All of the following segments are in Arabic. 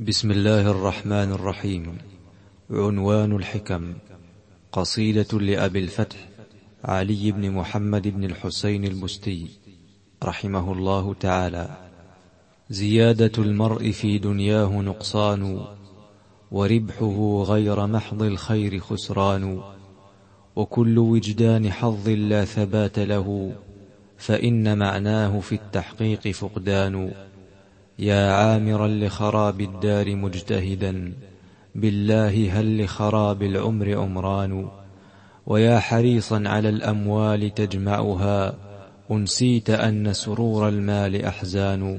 بسم الله الرحمن الرحيم. عنوان الحكم. قصيدة لأبي الفتح علي بن محمد بن الحسين البستي رحمه الله تعالى. زيادة المرء في دنياه نقصان وربحه غير محض الخير خسران. وكل وجدان حظ لا ثبات له فإن معناه في التحقيق فقدان. يا عامرا لخراب الدار مجتهدا بالله هل لخراب العمر عمران؟ ويا حريصا على الأموال تجمعها أنسيت أن سرور المال أحزان.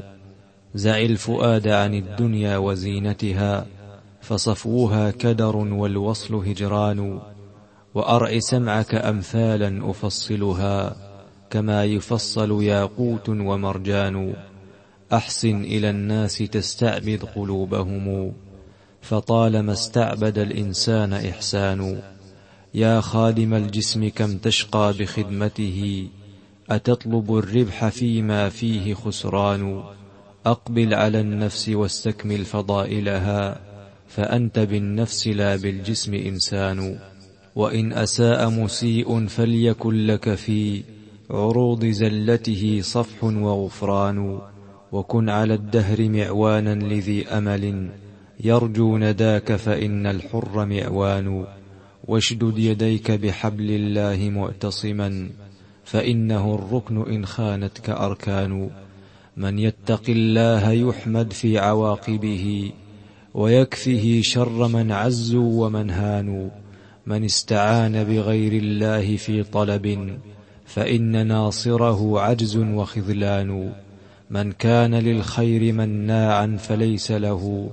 زع الفؤاد عن الدنيا وزينتها فصفوها كدر والوصل هجران. وأرع سمعك أمثالا أفصلها كما يفصل ياقوت ومرجان. أحسن إلى الناس تستعبد قلوبهم. فطالما استعبد الإنسان إحسان. يا خادم الجسم كم تشقى بخدمته؟ أتطلب الربح فيما فيه خسران. أقبل على النفس واستكمل فضائلها. فأنت بالنفس لا بالجسم إنسان. وإن أساء مسيء فليكن لك في عروض زلته صفح وغفران. وكن على الدهر معوانا لذي أمل. يرجو نداك فإن الحر معوان واشدد يديك بحبل الله معتصما فإنه الركن إن خانتك أركان. من يتق الله يحمد في عواقبه. ويكفه شر من عزوا ومن هانوا. من استعان بغير الله في طلب. فإن ناصره عجز وخذلان. من كان للخير مناعا فليس له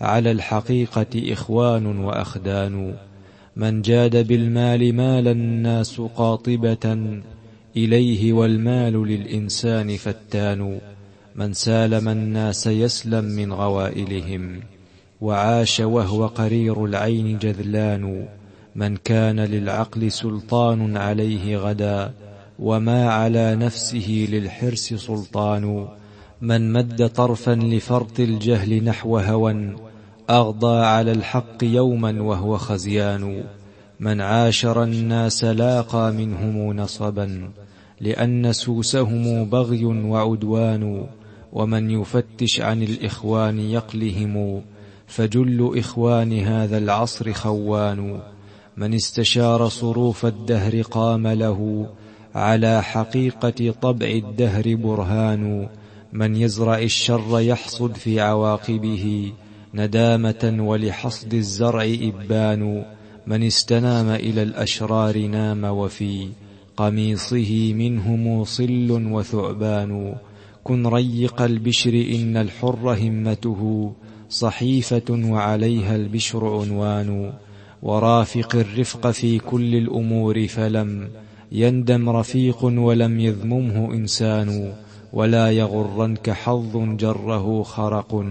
على الحقيقة إخوان وأخدان. من جاد بالمال مال الناس قاطبة إليه والمال للإنسان فتان. من سالم الناس يسلم من غوائلهم وعاش وهو قرير العين جذلان. من كان للعقل سلطان عليه غدا وما على نفسه للحرص سلطان من مد طرفا لفرط الجهل نحو هوى أغضى على الحق يوما وهو خزيان من عاشر الناس لاقى منهم نصبا لأن سوسهم بغي وعدوان ومن يفتش عن الإخوان يقلهم فجل إخوان هذا العصر خوان من استشار صروف الدهر قام له على حقيقة طبع الدهر برهان. من يزرع الشر يحصد في عواقبه ندامة ولحصد الزرع إبان. من استنام إلى الأشرار نام وفي قميصه منه موصل وثعبان. كن ريق البشر إن الحر همته صحيفة وعليها البشر عنوان. ورافق الرفق في كل الأمور فلم يندم رفيق ولم يذممه إنسان ولا يغرنك حظ جره خرق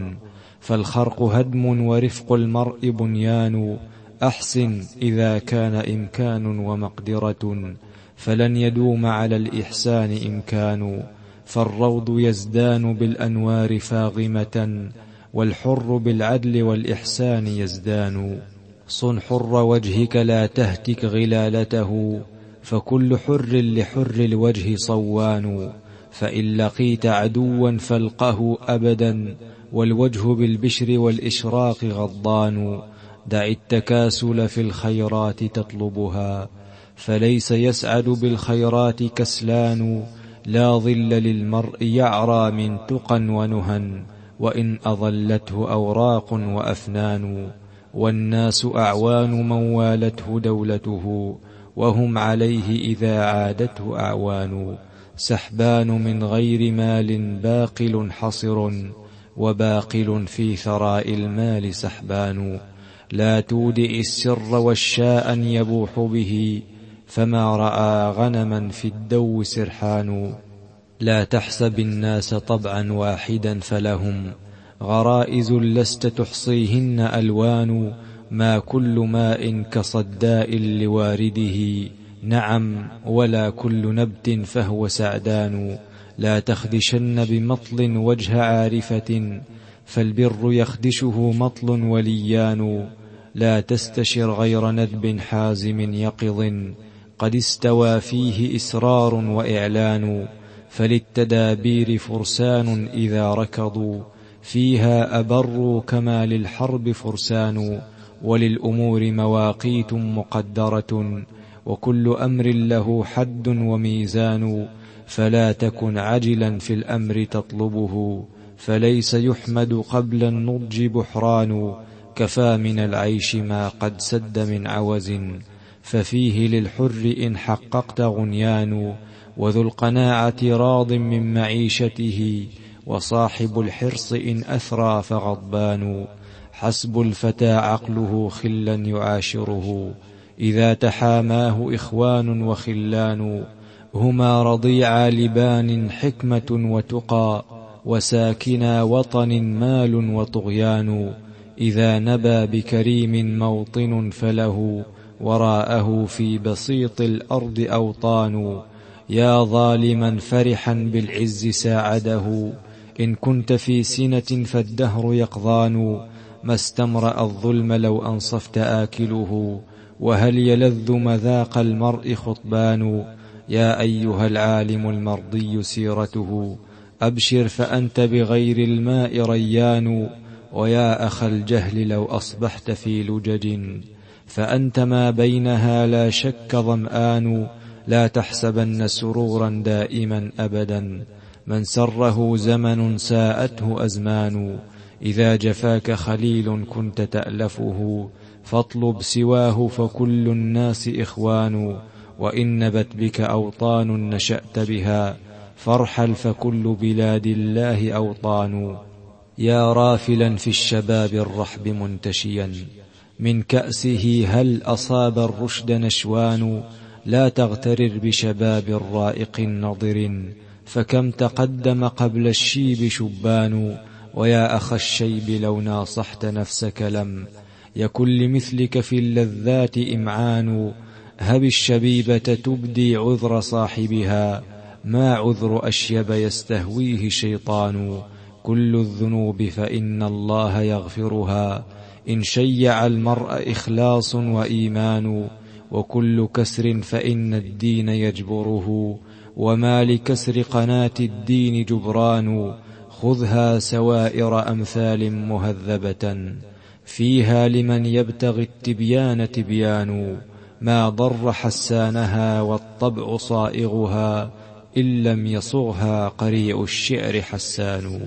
فالخرق هدم ورفق المرء بنيان أحسن إذا كان إمكان ومقدرة فلن يدوم على الإحسان إمكان فالروض يزدان بالأنوار فاغمة والحر بالعدل والإحسان يزدان صن حر وجهك لا تهتك غلالته فكل حر لحر الوجه صوان فإن لقيت عدوا فالقه أبدا والوجه بالبشر والإشراق غضان دع التكاسل في الخيرات تطلبها فليس يسعد بالخيرات كسلان. لا ظل للمرء يعرى من تقى ونهى وإن أظلته أوراق وأفنان. والناس أعوان من والته دولته وهم عليه إذا عادته أعوان. سحبان من غير مال باقل حصر وباقل في ثراء المال سحبان. لا تودئ السر والشاء يبوح به فما رأى غنما في الدو سرحان. لا تحسب الناس طبعا واحدا فلهم غرائز لست تحصيهن ألوان. ما كل ماء كصداء لوارده. نعم ولا كل نبت فهو سعدان. لا تخدشن بمطل وجه عارفة فالبر يخدشه مطل وليان. لا تستشر غير ندب حازم يقظ. قد استوى فيه إسرار وإعلان. فللتدابير فرسان إذا ركضوا. فيها أبروا كما للحرب فرسان. وللأمور مواقيت مقدرة وكل أمر له حد وميزان فلا تكن عجلا في الأمر تطلبه فليس يحمد قبل النضج بحران كفى من العيش ما قد سد من عوز ففيه للحر إن حققت غنيان وذو القناعة راض من معيشته وصاحب الحرص إن أثرى فغضبان. حسب الفتى عقله خلا يعاشره. إذا تحاماه إخوان وخلان. هما رضيعا لبان حكمة وتقى. وساكنا وطن مال وطغيان. إذا نبى بكريم موطن فله. وراءه في بسيط الأرض أوطان. يا ظالما فرحا بالعز ساعده. إن كنت في سنة فالدهر يقضان ما استمرأ الظلم لو أنصفت آكله. وهل يلذ مذاق المرء خطبان؟ يا أيها العالم المرضي سيرته أبشر فأنت بغير الماء ريان. ويا أخ الجهل لو أصبحت في لجج فأنت ما بينها لا شك ظمآن. لا تحسبن سرورا دائما أبدا. من سره زمن ساءته أزمان. إذا جفاك خليل كنت تألفه فاطلب سواه فكل الناس إخوان. وإن نبت بك أوطان نشأت بها فارحل فكل بلاد الله أوطان. يا رافلا في الشباب الرحب منتشيا. من كأسه هل أصاب الرشد نشوان؟ لا تغترر بشباب رائق نضر فكم تقدم قبل الشيب شبان ويا أخ الشيب لو ناصحت نفسك لم. يكن لمثلك في اللذات إمعان هب الشبيبة تبدي عذر صاحبها. ما عذر أشيب يستهويه شيطان. كل الذنوب فإن الله يغفرها. إن شيع المرء إخلاص وإيمان وكل كسر فإن الدين يجبره. وما لكسر قناة الدين جبران خذها سوائر أمثال مهذبة. فيها لمن يبتغي التبيان تبيان ما ضر حسانها والطبع صائغها إن لم يصغها قريع الشعر حسان.